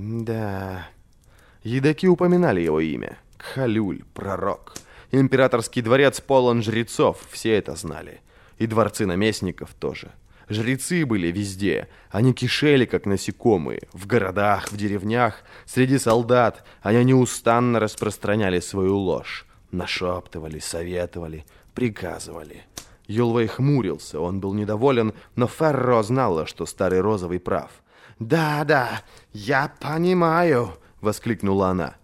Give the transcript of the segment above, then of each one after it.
Да. Едаки упоминали его имя. Кхалюль, пророк. Императорский дворец полон жрецов, все это знали. И дворцы наместников тоже. Жрецы были везде. Они кишели, как насекомые. В городах, в деревнях, среди солдат. Они неустанно распространяли свою ложь. Нашептывали, советовали, приказывали. Юлвей хмурился, он был недоволен, но Ферро знала, что старый Розовый прав. «Да, да, я понимаю», — воскликнула она.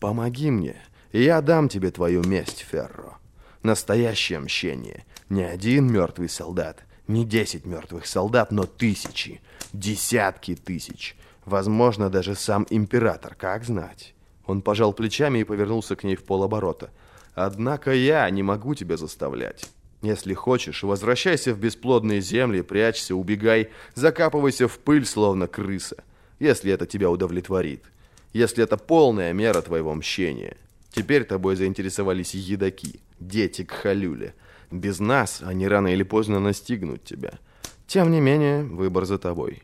«Помоги мне, и я дам тебе твою месть, Ферро. Настоящее мщение. Не один мертвый солдат, не десять мертвых солдат, но тысячи, десятки тысяч. Возможно, даже сам император, как знать. Он пожал плечами и повернулся к ней в полоборота. Однако я не могу тебя заставлять. Если хочешь, возвращайся в бесплодные земли, прячься, убегай, закапывайся в пыль, словно крыса, если это тебя удовлетворит. Если это полная мера твоего мщения. Теперь тобой заинтересовались едоки, дети к халюле. Без нас они рано или поздно настигнут тебя. Тем не менее, выбор за тобой».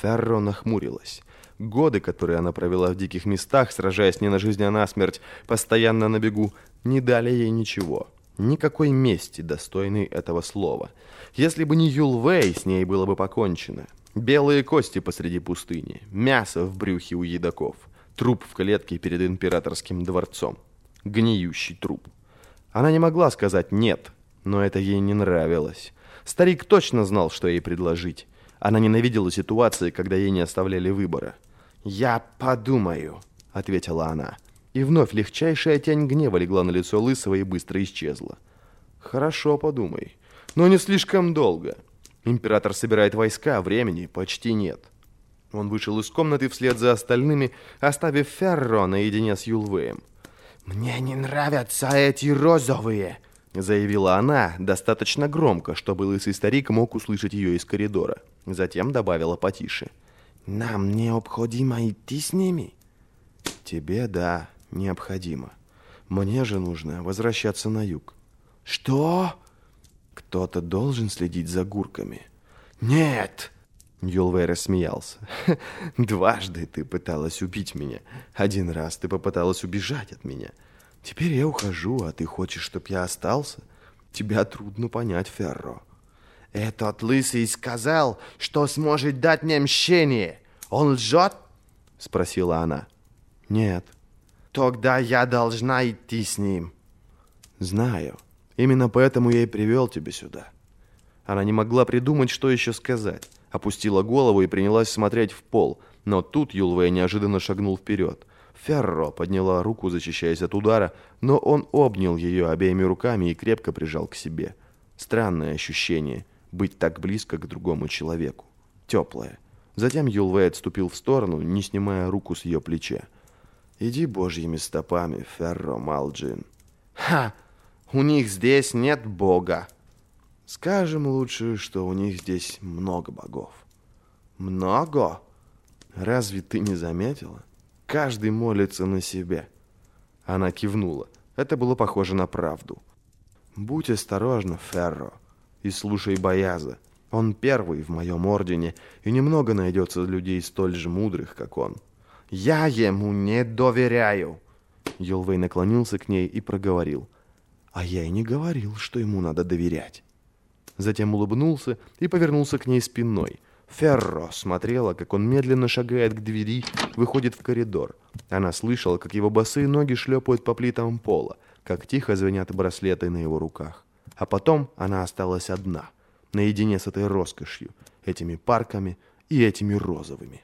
Ферро нахмурилась. Годы, которые она провела в диких местах, сражаясь не на жизнь, а на смерть, постоянно на бегу, не дали ей ничего. Никакой мести, достойной этого слова. Если бы не Юлвей, с ней было бы покончено. Белые кости посреди пустыни, мясо в брюхе у едоков, труп в клетке перед императорским дворцом. Гниющий труп. Она не могла сказать «нет», но это ей не нравилось. Старик точно знал, что ей предложить. Она ненавидела ситуации, когда ей не оставляли выбора. «Я подумаю», — ответила она. И вновь легчайшая тень гнева легла на лицо Лысого и быстро исчезла. «Хорошо, подумай. Но не слишком долго. Император собирает войска, а времени почти нет». Он вышел из комнаты вслед за остальными, оставив Ферро наедине с Юлвеем. «Мне не нравятся эти розовые», заявила она достаточно громко, чтобы лысый старик мог услышать ее из коридора. Затем добавила потише. «Нам необходимо идти с ними?» «Тебе, да, необходимо. Мне же нужно возвращаться на юг». «Что?» «Кто-то должен следить за гурками». «Нет!» Юлвей рассмеялся. «Дважды ты пыталась убить меня. Один раз ты попыталась убежать от меня». Теперь я ухожу, а ты хочешь, чтоб я остался? Тебя трудно понять, Ферро. Этот лысый сказал, что сможет дать мне мщение. Он лжет? Спросила она. Нет. Тогда я должна идти с ним. Знаю. Именно поэтому я и привел тебя сюда. Она не могла придумать, что еще сказать. Опустила голову и принялась смотреть в пол. Но тут Юлвей неожиданно шагнул вперед. Ферро подняла руку, защищаясь от удара, но он обнял ее обеими руками и крепко прижал к себе. Странное ощущение — быть так близко к другому человеку. Теплое. Затем Юлвей отступил в сторону, не снимая руку с ее плеча. «Иди божьими стопами, Ферро Малджин». «Ха! У них здесь нет бога!» «Скажем лучше, что у них здесь много богов». «Много?» «Разве ты не заметила?» Каждый молится на себя. Она кивнула. Это было похоже на правду. Будь осторожна, Ферро, и слушай Бояза. Он первый в моем ордене, и немного найдется людей столь же мудрых, как он. Я ему не доверяю. Йолвей наклонился к ней и проговорил. А я и не говорил, что ему надо доверять. Затем улыбнулся и повернулся к ней спиной, Ферро смотрела, как он медленно шагает к двери, выходит в коридор. Она слышала, как его босые ноги шлепают по плитам пола, как тихо звенят браслеты на его руках. А потом она осталась одна, наедине с этой роскошью, этими парками и этими розовыми.